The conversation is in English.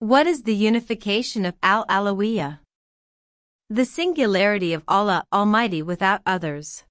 What is the unification of Al-Alawiyah? The singularity of Allah Almighty without others.